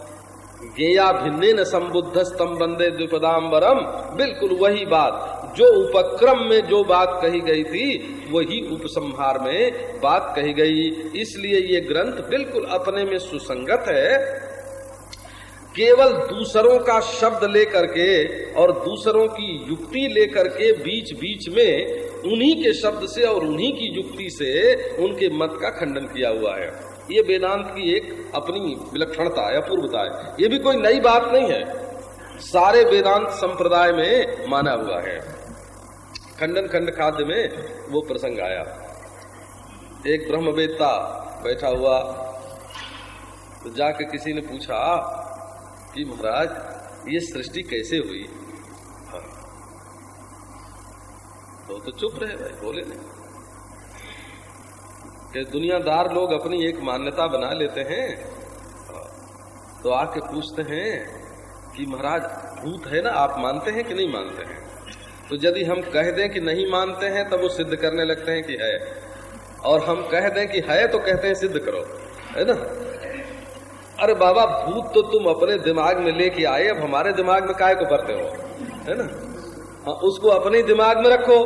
गेया भिन्ने न संबुद्ध स्तम बंदे द्विपदाम्बरम, बिल्कुल वही बात, जो उपक्रम में जो बात कही गई थी, वही उपसंहार में बात कही गई। इसलिए ये ग्रंथ बिल्कुल अपने में सुसंगत है। केवल दूसरों का शब्द लेकर के और दूसरों की युक्ति लेकर के बीच बीच में उन्हीं के शब्द से और उन्हीं की युक्ति से उनके मत का खंडन किया हुआ है। ये वेदांत की एक अपनी विलक्षणता है, अपूर्वता है। ये भी कोई नई बात नहीं है। सारे वेदांत संप्रदाय में माना हुआ है। खंडन खंड खाद्य में वो प्रसंग आया। एक ब्रह्मवेत्ता बैठा हुआ तो जाके किसी ने पूछा कि महाराज, ये सृष्टि कैसे हुई? हाँ। तो तो चुप रहे भाई, बोले नहीं। कि दुनियादार लोग अपनी एक मान्यता बना लेते हैं। हाँ। तो आके पूछते हैं कि महाराज, भूत है ना, आप मानते हैं कि नहीं मानते हैं? तो यदि हम कह दें कि नहीं मानते हैं, तब वो सिद्ध करने लगते हैं कि है। और हम कह दें कि है तो कहते हैं सिद्ध करो। है ना? अरे बाबा, भूत तो तुम अपने दिमाग में लेके आए, अब हमारे दिमाग में काय को भरते हो? है ना? हाँ उसको अपने दिमाग में रखो।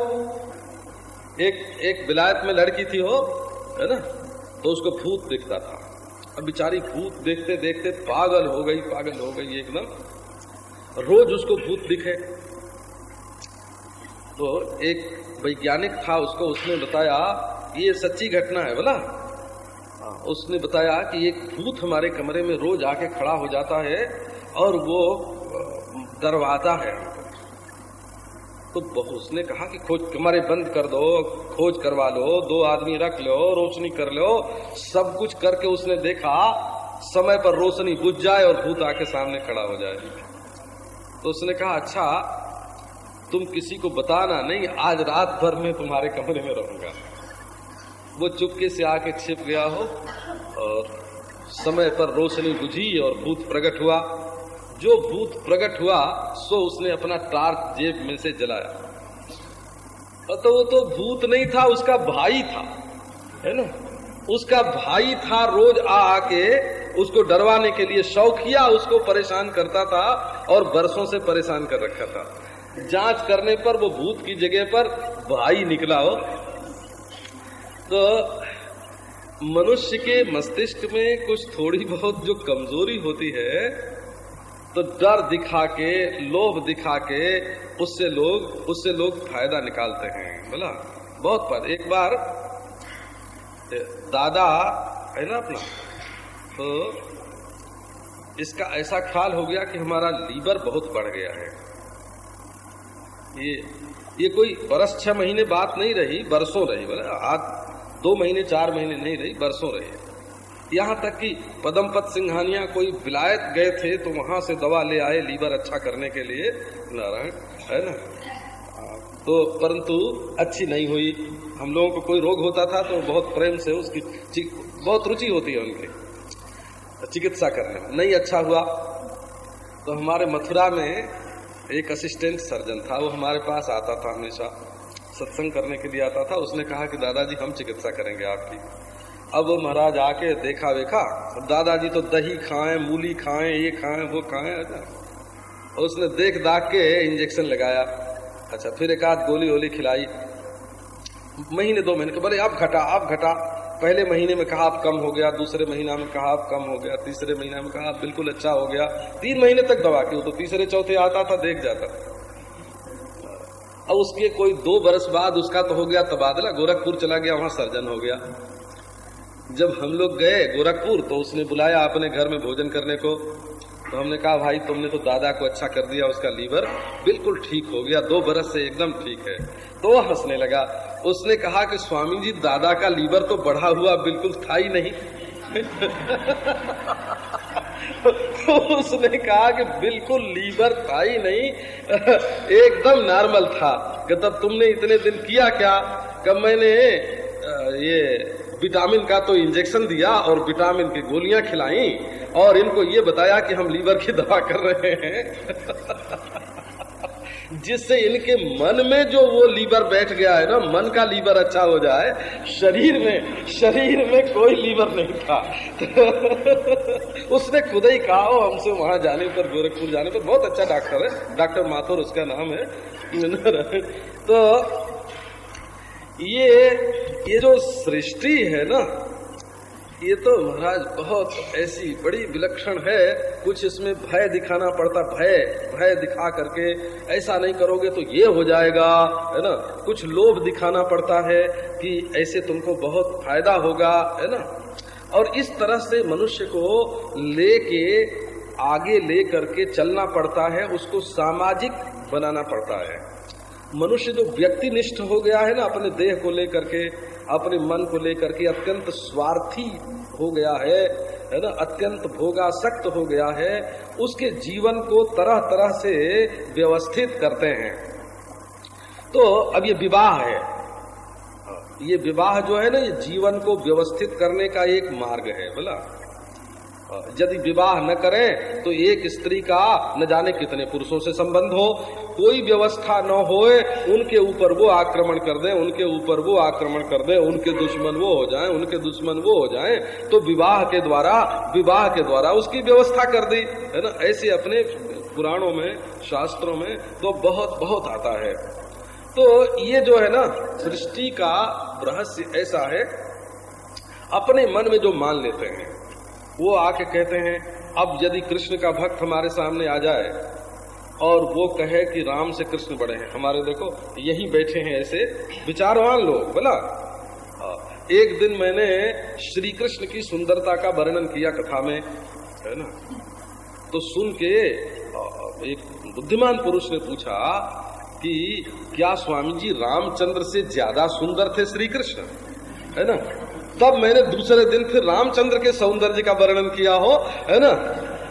एक एक विलायत में लड़की थी हो है ना? तो उसको भूत दिखता था। अब बिचारी भूत देखते देखते पागल हो गई, पागल हो गई एकदम। रोज उसको भूत दिखे। तो एक वैज्ञानिक था, उसको उसने बताया, ये सच्ची घटना है, बोला। उसने बताया कि एक भूत हमारे कमरे में रोज आके खड़ा हो जाता है और वो दरवाज़ा है। तो उसने कहा कि खोज कमरे बंद कर दो, खोज करवा लो, दो आदमी रख लो, रोशनी कर लो, सब कुछ करके उसने देखा, समय पर रोशनी बुझ जाए और भूत आके सामने खड़ा हो जाए। तो उसने कहा अच्छा तुम किसी को बताना, नहीं, आज रात भर में तुम्हारे कमरे में रहूँगा। वो चुपके से आके छिप गया हो और समय पर रोशनी बुझी और भूत प्रकट हुआ। जो भूत प्रकट हुआ, सो उसने अपना टार्च जेब में से जलाया। तो वो तो भूत नहीं था, उसका भाई था। है ना? उसका भाई था, रोज आ आके उसको डरवाने के लिए शौकिया उसको परेशान करता था और बरसों से परेशान कर रखा था। जाँच करने पर, वो भूत की जगह पर भाई निकला हो। तो मनुष्य के मस्तिष्क में कुछ थोड़ी बहुत जो कमज़ोरी होती है तो डर दिखा के, लोभ दिखा के, उससे लोग उससे लोग फ़ायदा निकालते हैं, बोला? बहुत पर एक बार दादा, है ना अपना? तो इसका ऐसा ख्याल हो गया कि हमारा लीवर बहुत बढ़ गया है। ये ये कोई बरस छह महीने बात नहीं रही, बरसों रही, बोला? आज दो महीने, चार महीने नहीं रही, बरसों रही। यहाँ तक कि पदमपत सिंघानिया कोई विलायत गए थे तो वहाँ से दवा ले आए, लीवर अच्छा करने के लिए। नारायण, है ना? तो परंतु अच्छी नहीं हुई। हम लोगों को कोई रोग होता था तो बहुत प्रेम से उसकी बहुत रुचि होती है उनकी। चिकित्सा करने में। नहीं अच्छा हुआ। तो हमारे मथुरा में एक असिस्टेंट सर्जन था, वो हमारे पास आता था हमेशा। सत्संग करने के लिए आता था, उसने कहा कि दादाजी, हम चिकित्सा करेंगे आपकी। अब वो महाराज आके देखा वेखा दादाजी तो दही खाएँ, मूली खाएँ, ये खाएँ, वो खाएँ और उसने देख दाग के इंजेक्शन लगाया। अच्छा फिर एक आध गोली वोली खिलाई। महीने, दो महीने के बोले, अब घटा अब घटा। पहले महीने में कहा आप कम हो गया। दूसरे महीना में कहा आप कम हो गया। तीसरे महीना में कहा आप बिल्कुल अच्छा हो गया। तीन महीने तक दवा के की तो तीसरे, चौथे आता था, देख जाता अब उसके कोई दो बरस बाद उसका तो हो गया तबादला, गोरखपुर चला गया, वहाँ सर्जन हो गया। जब हम लोग गए गोरखपुर तो उसने बुलाया अपने घर में भोजन करने को। तो हमने कहा, भाई, तुमने तो दादा को अच्छा कर दिया, उसका लीवर बिल्कुल ठीक हो गया, दो बरस से एकदम ठीक है। तो वो हंसने लगा। उसने कहा कि, स्वामी जी, दादा का लीवर तो बढ़ा हुआ बिल्कुल था ही नहीं। [LAUGHS] तो [LAUGHS] उसने कहा कि बिल्कुल लीवर था ही नहीं, [LAUGHS] एकदम नॉर्मल था। कि तब तुमने इतने दिन किया क्या? कब मैंने ये विटामिन का तो इंजेक्शन दिया और विटामिन की गोलियाँ खिलाई और इनको ये बताया कि हम लीवर की दवा कर रहे हैं। [LAUGHS] जिससे इनके मन में जो वो लीवर बैठ गया है ना, मन का लीवर अच्छा हो जाए, शरीर में शरीर में कोई लीवर नहीं था। [LAUGHS] उसने खुद ही कहा हो हमसे वहाँ जाने पर, गोरखपुर जाने पर बहुत अच्छा डॉक्टर है। डॉक्टर माथुर उसका नाम है। [LAUGHS] तो ये ये जो सृष्टि है ना ये तो महाराज बहुत ऐसी बड़ी विलक्षण है। कुछ इसमें भय दिखाना पड़ता, भय भय दिखा करके ऐसा नहीं करोगे तो ये हो जाएगा, है ना? कुछ लोभ दिखाना पड़ता है कि ऐसे तुमको बहुत फ़ायदा होगा, है ना? और इस तरह से मनुष्य को लेके, आगे ले करके चलना पड़ता है, उसको सामाजिक बनाना पड़ता है। मनुष्य जो व्यक्ति निष्ठ हो गया है ना, अपने देह को लेकर के अपने मन को लेकर के अत्यंत स्वार्थी हो गया है है ना? अत्यंत भोगासक्त हो गया है, उसके जीवन को तरह तरह से व्यवस्थित करते हैं। तो अब ये विवाह है। ये विवाह जो है ना, ये जीवन को व्यवस्थित करने का एक मार्ग है, बोला? यदि विवाह न करें तो एक स्त्री का न जाने कितने पुरुषों से संबंध हो। कोई व्यवस्था न होए, उनके ऊपर वो आक्रमण कर दे, उनके ऊपर वो आक्रमण कर दे, उनके दुश्मन वो हो जाए, उनके दुश्मन वो हो जाए तो विवाह के द्वारा, विवाह के द्वारा उसकी व्यवस्था कर दी, है ना? ऐसे अपने पुराणों में, शास्त्रों में तो बहुत बहुत आता है। तो ये जो है ना, सृष्टि का रहस्य ऐसा है, अपने मन में जो मान लेते हैं वो आके कहते हैं अब यदि कृष्ण का भक्त हमारे सामने आ जाए और वो कहे कि राम से कृष्ण बड़े हैं हमारे देखो यही बैठे हैं ऐसे विचारवान लोग बोला। हाँ, एक दिन मैंने श्री कृष्ण की सुंदरता का वर्णन किया कथा में है ना? तो सुन के एक बुद्धिमान पुरुष ने पूछा कि क्या स्वामी जी रामचंद्र से ज़्यादा सुंदर थे श्री कृष्ण है ना? तब मैंने दूसरे दिन फिर रामचंद्र के सौंदर्य का वर्णन किया हो, है ना?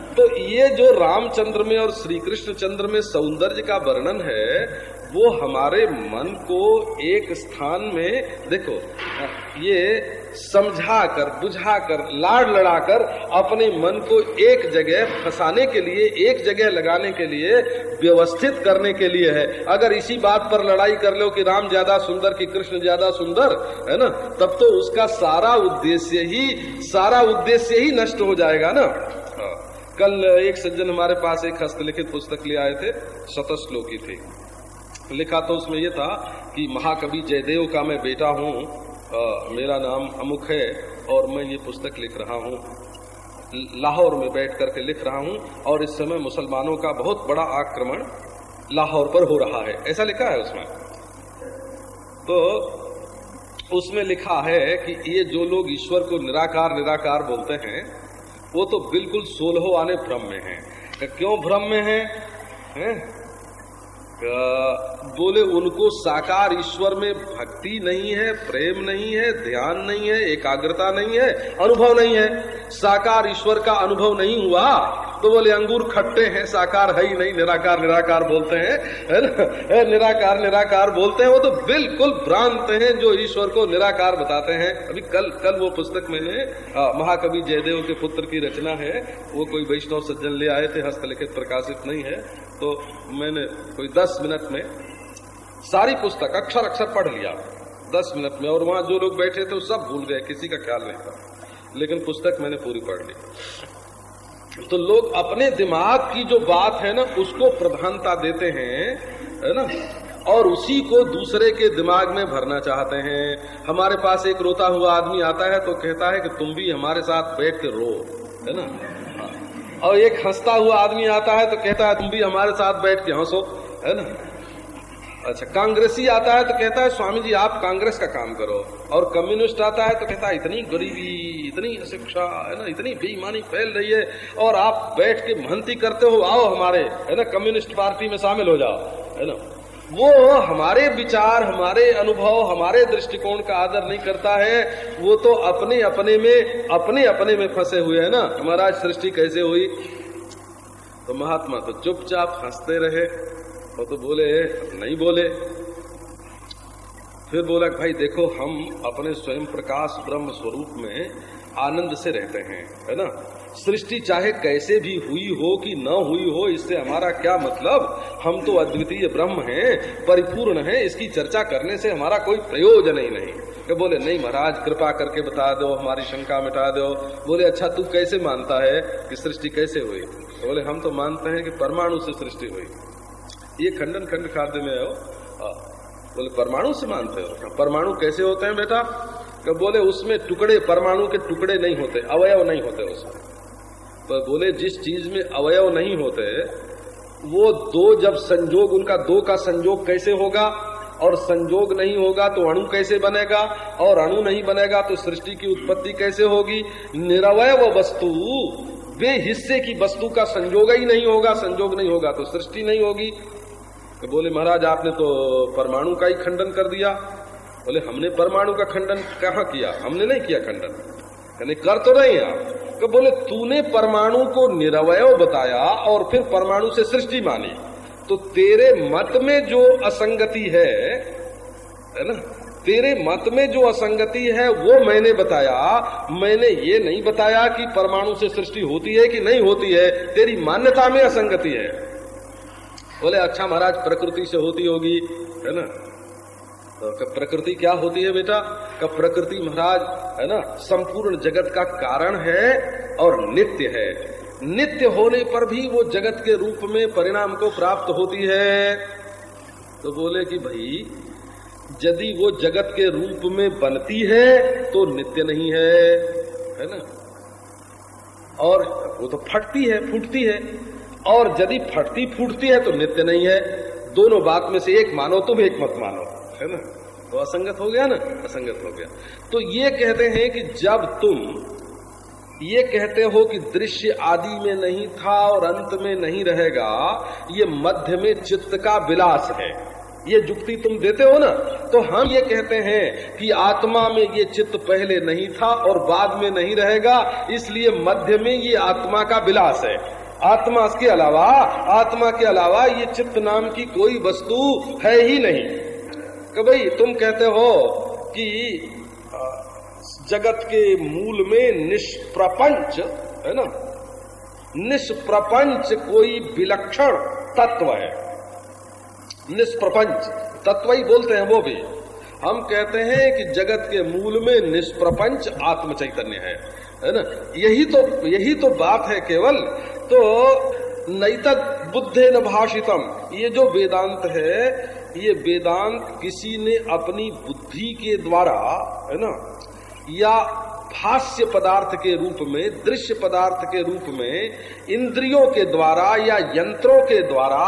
तो ये जो रामचंद्र में और श्री कृष्ण चंद्र में सौंदर्य का वर्णन है, वो हमारे मन को एक स्थान में, देखो, ये समझा कर बुझा कर लाड़ लड़ा कर अपने मन को एक जगह फंसाने के लिए, एक जगह लगाने के लिए, व्यवस्थित करने के लिए है। अगर इसी बात पर लड़ाई कर लो कि राम ज़्यादा सुंदर कि कृष्ण ज़्यादा सुंदर, है ना, तब तो उसका सारा उद्देश्य ही, सारा उद्देश्य ही नष्ट हो जाएगा ना। हाँ। कल एक सज्जन हमारे पास एक हस्तलिखित पुस्तक ले आए थे शतश्लोकी थी। लिखा तो उसमें यह था कि महाकवि जयदेव का मैं बेटा हूँ मेरा नाम अमुख है और मैं ये पुस्तक लिख रहा हूँ। लाहौर में बैठ करके लिख रहा हूँ और इस समय मुसलमानों का बहुत बड़ा आक्रमण लाहौर पर हो रहा है। ऐसा लिखा है उसमें? तो उसमें लिखा है कि ये जो लोग ईश्वर को निराकार निराकार बोलते हैं, वो तो बिल्कुल सोलहो आने भ्रम में हैं। क्यों भ्रम में हैं? है? बोले, उनको साकार ईश्वर में भक्ति नहीं है, प्रेम नहीं है, ध्यान नहीं है, एकाग्रता नहीं है, अनुभव नहीं है। साकार ईश्वर का अनुभव नहीं हुआ। तो बोले, अंगूर खट्टे हैं, साकार है ही नहीं, निराकार निराकार बोलते हैं, है ना? निराकार निराकार बोलते हैं, वो तो बिल्कुल भ्रांत हैं जो ईश्वर को निराकार बताते हैं। अभी कल कल वो पुस्तक मैंने महाकवि जयदेव के पुत्र की रचना है, वो कोई वैष्णव सज्जन ले आए थे, हस्तलिखित प्रकाशित नहीं है तो मैंने कोई दस मिनट में सारी पुस्तक, अक्षर अक्षर पढ़ लिया, दस मिनट में, और वहाँ जो लोग बैठे थे, वो सब भूल गए, किसी का ख्याल नहीं था। लेकिन पुस्तक मैंने पूरी पढ़ ली। तो लोग अपने दिमाग की जो बात है ना, उसको प्रधानता देते हैं, है ना? और उसी को दूसरे के दिमाग में भरना चाहते हैं। हमारे पास एक रोता हुआ आदमी आता है तो कहता है कि तुम भी हमारे साथ बैठ के रो, है ना? और एक हंसता हुआ आदमी आता है तो कहता है, तुम भी हमारे साथ बैठ के हंसो, है ना? अच्छा कांग्रेसी आता है तो कहता है स्वामी जी आप कांग्रेस का काम करो। और कम्युनिस्ट आता है तो कहता है, इतनी गरीबी, इतनी शिक्षा है ना, इतनी बेईमानी फैल रही है और आप बैठ के महंती करते हो, आओ हमारे, है ना, कम्युनिस्ट पार्टी में शामिल हो जाओ। है ना? वो हमारे विचार, हमारे अनुभव, हमारे दृष्टिकोण का आदर नहीं करता है। वो तो अपने अपने में अपने अपने में फंसे हुए है ना। हमारा सृष्टि कैसे हुई? तो महात्मा तो चुपचाप हँसते रहे। और तो बोले नहीं बोले। फिर बोला, भाई देखो, हम अपने स्वयं प्रकाश ब्रह्म स्वरूप में आनंद से रहते हैं, है ना? सृष्टि चाहे कैसे भी हुई हो कि न हुई हो, इससे हमारा क्या मतलब? हम तो अद्वितीय ब्रह्म हैं, परिपूर्ण हैं, इसकी चर्चा करने से हमारा कोई प्रयोजन ही नहीं। कि बोले, नहीं महाराज, कृपा करके बता दो, हमारी शंका मिटा दो। बोले अच्छा तू कैसे मानता है कि सृष्टि कैसे हुई? तो बोले, हम तो मानते हैं कि परमाणु से सृष्टि हुई। ये खंडन खंड खाद्य में हो बोले, परमाणु से मानते हो? परमाणु कैसे होते हैं बेटा? कब बोले, उसमें टुकड़े, परमाणु के टुकड़े नहीं होते, अवयव नहीं होते उसमें। तो बोले, जिस चीज़ में अवयव नहीं होते, वो दो, जब संजोग, उनका दो का संजोग कैसे होगा? और संजोग नहीं होगा तो अणु कैसे बनेगा? और अणु नहीं बनेगा तो सृष्टि की उत्पत्ति कैसे होगी? निरवय वस्तु, वे हिस्से की वस्तु का संजोग ही नहीं होगा, संजोग नहीं होगा तो सृष्टि नहीं होगी। तो बोले, महाराज, आपने तो परमाणु का ही खंडन कर दिया। बोले, हमने परमाणु का खंडन कहा किया? हमने नहीं किया खंडन। यानी कर तो नहीं आप। तो बोले, तूने परमाणु को निरवय बताया और फिर परमाणु से सृष्टि मानी। तो तेरे मत में जो असंगति है है ना? तेरे मत में जो असंगति है, वो मैंने बताया। मैंने ये नहीं बताया कि परमाणु से सृष्टि होती है कि नहीं होती है। तेरी मान्यता में असंगति है। बोले अच्छा महाराज, प्रकृति से होती होगी, है ना? तो प्रकृति क्या होती है बेटा? कब प्रकृति महाराज, है ना, संपूर्ण जगत का कारण है और नित्य है। नित्य होने पर भी वो जगत के रूप में परिणाम को प्राप्त होती है। तो बोले कि भाई, यदि वो जगत के रूप में बनती है तो नित्य नहीं है है ना? और वो तो फटती है, फूटती है। और यदि फटती फूटती है तो नित्य नहीं है। दोनों बात में से एक मानो तुम एक मत मानो। है ना? तो असंगत हो गया ना? असंगत हो गया। तो ये कहते हैं कि जब तुम ये कहते हो कि दृश्य आदि में नहीं था और अंत में नहीं रहेगा, ये मध्य में चित्त का विलास है। ये जुक्ति तुम देते हो ना? तो हम ये कहते हैं कि आत्मा में ये चित्त पहले नहीं था और बाद में नहीं रहेगा, इसलिए मध्य में ये आत्मा का विलास है। आत्मा के अलावा, आत्मा के अलावा ये चित्त नाम की कोई वस्तु है ही नहीं। भाई, तुम कहते हो कि जगत के मूल में निष्प्रपंच, है ना? निष्प्रपंच कोई विलक्षण तत्व है। निष्प्रपंच, तत्व ही बोलते हैं वो भी। हम कहते हैं कि जगत के मूल में निष्प्रपंच आत्म चैतन्य है है ना? यही तो यही तो बात है केवल तो नैतक बुद्धे न भाषितम। ये जो वेदांत है, ये वेदांत किसी ने अपनी बुद्धि के द्वारा, है ना, या भाष्य पदार्थ के रूप में, दृश्य पदार्थ के रूप में, इंद्रियों के द्वारा या यंत्रों के द्वारा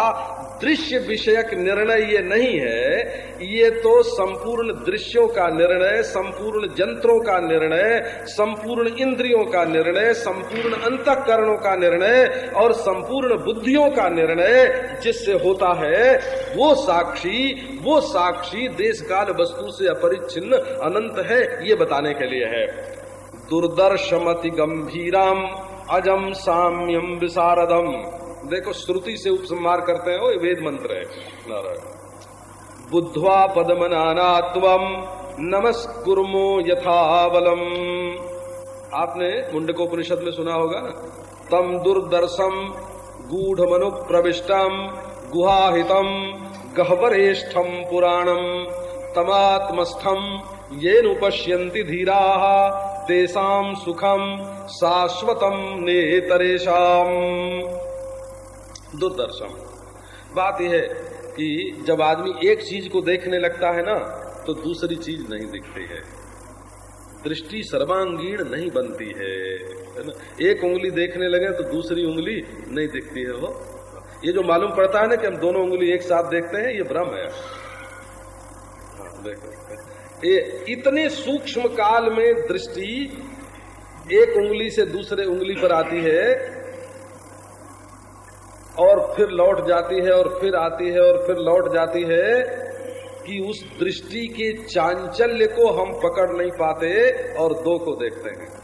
दृश्य विषयक निर्णय ये नहीं है, ये तो संपूर्ण दृश्यों का निर्णय, संपूर्ण जंत्रों का निर्णय, संपूर्ण इंद्रियों का निर्णय, संपूर्ण अंतकरणों का निर्णय और संपूर्ण बुद्धियों का निर्णय जिससे होता है, वो साक्षी वो साक्षी देश काल वस्तु से अपरिच्छिन्न अनंत है, ये बताने के लिए है। दुर्दर्शमति गंभीरम, अजम साम्यम विशारदम। देखो, श्रुति से उपसंहार करते हैं वो वेद मंत्र है, नारायण। बुद्धवा पदमनानात्वम नमस्कुर्मो यथावलम आपने मुंडकोपनिषद में सुना होगा ना? तम दुर्दर्शम गूढ़ मनु प्रविष्टम गुहाहितम गहवरेष्ठम पुराणम तमात्मस्थम ये नुपश्यंती धीरा तेसाम सुखम शाश्वतम नेतरेशम दुर्दर्शन। बात यह है कि जब आदमी एक चीज़ को देखने लगता है ना तो दूसरी चीज़ नहीं दिखती है। दृष्टि सर्वांगीण नहीं बनती है ना? एक उंगली देखने लगे तो दूसरी उंगली नहीं दिखती है वो। ये जो मालूम पड़ता है ना कि हम दोनों उंगली एक साथ देखते हैं ये भ्रम है। हाँ, ये इतने सूक्ष्म काल में दृष्टि एक उंगली से दूसरे उंगली पर आती है और फिर लौट जाती है और फिर आती है और फिर लौट जाती है कि उस दृष्टि के चांचल्य को हम पकड़ नहीं पाते और दो को देखते हैं।